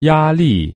压力